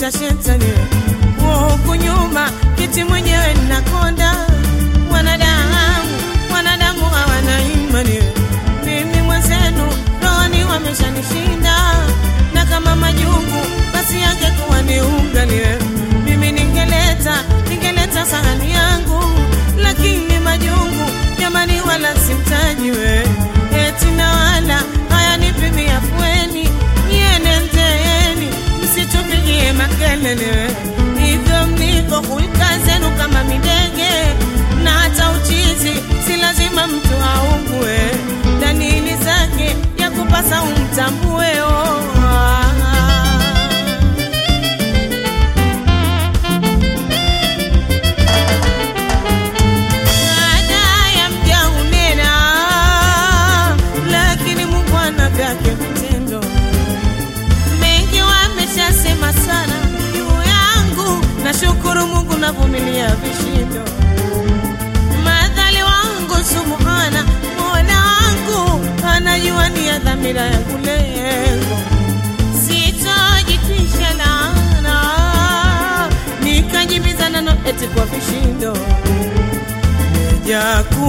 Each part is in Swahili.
cha shetani wo huku nyuma kiti mwenyewe ninakonda wanadamu wanadamu hawana imani. Mimi mwenzenu rohani wameshanishinda. Na kama majungu basi yake kuwa umtambue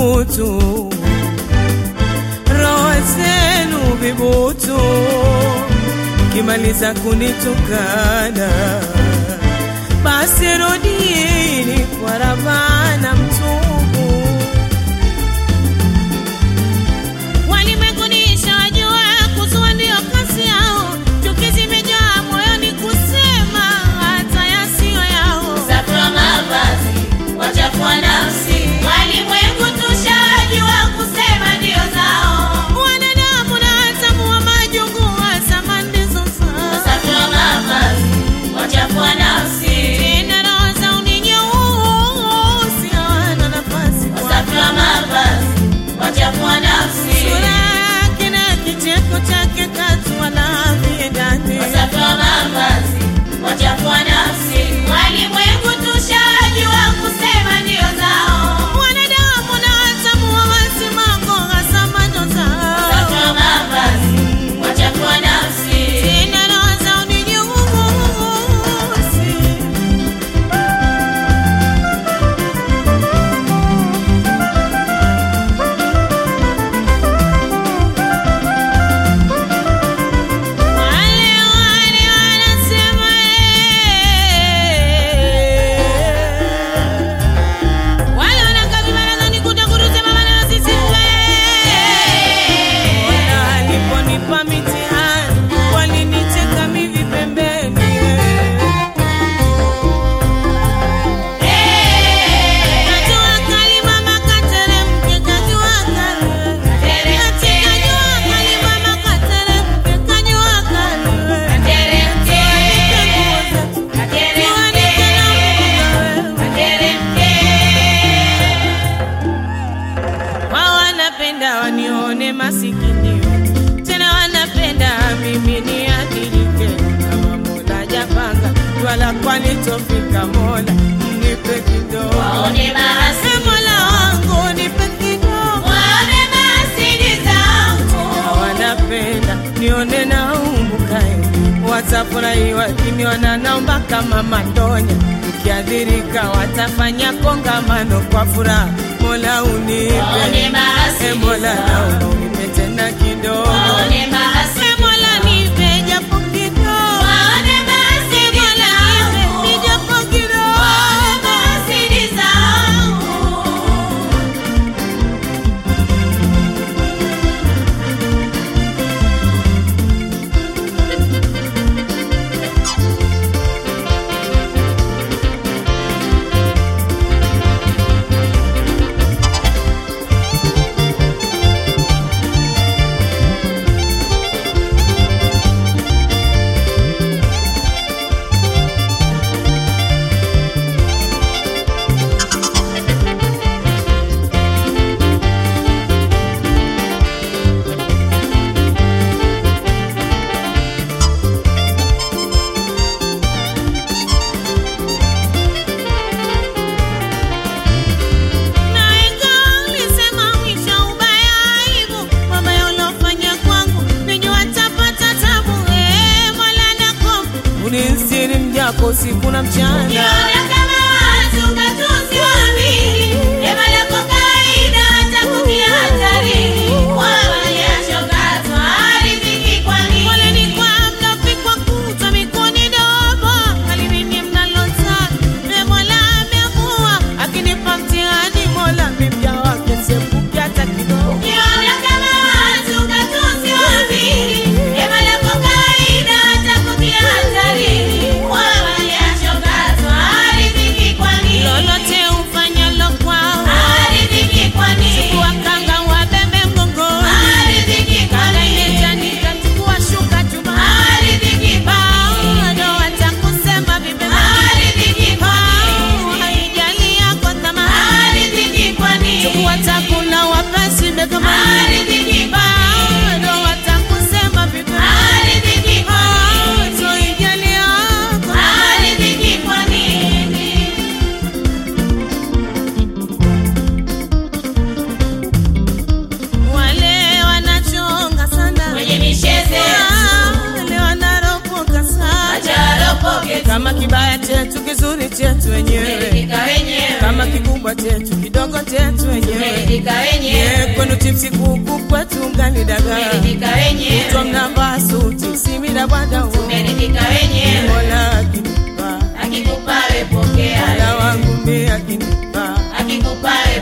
mbutu roho zenu vibutu kimaliza kunitukana basi kwa Ramadhani watafurahiwa kimya na naomba kama mandonya, ukiadhirika watafanya kongamano kwa furaha. Mola unipe, eh, Mola naomba tena kidogo. usiku na mchana. Kama kibaya chetu, kizuri chetu wenyewe, kama kikubwa chetu, kidogo chetu wenyewe. Kwenu chipsi, kuku, kwetu ugali, dagaa, kutwa mnamba, suti, simira, bwada, Mola akinipa, akikupa, we pokea, wangu mbe akinipa, akikupa, we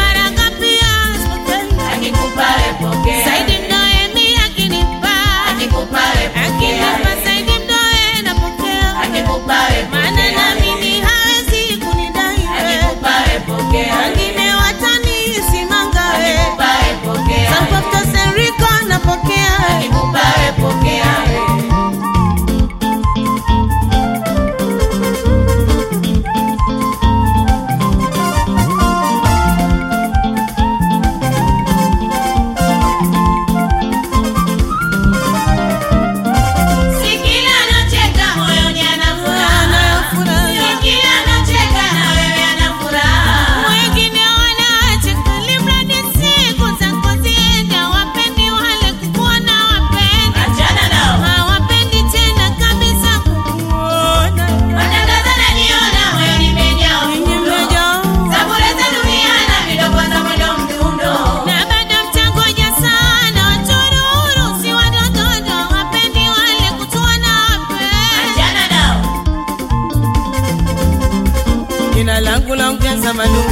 Madu,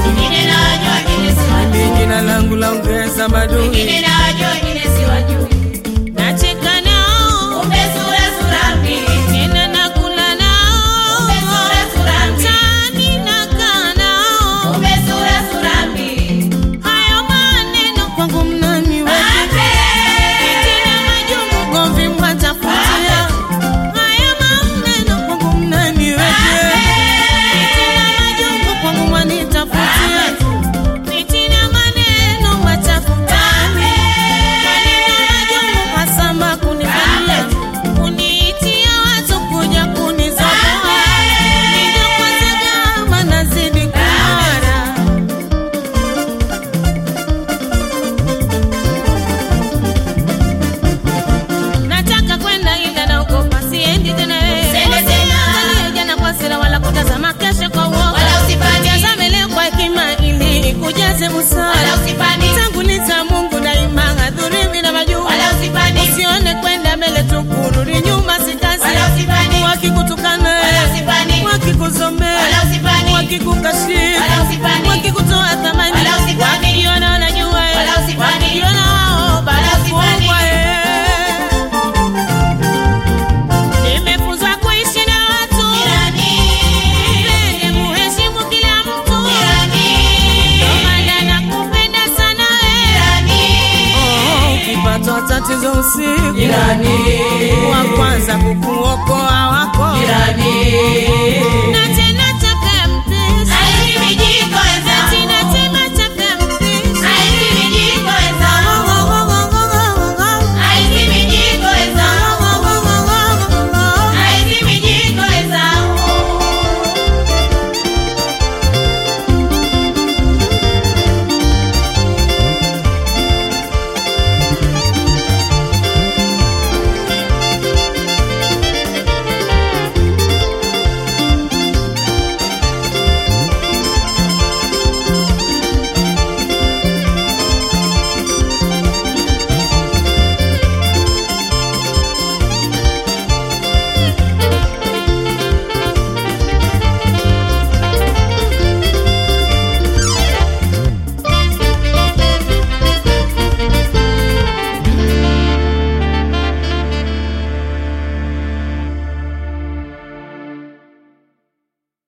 jina langu laongeza madu, jina najua usiku. Wa kwanza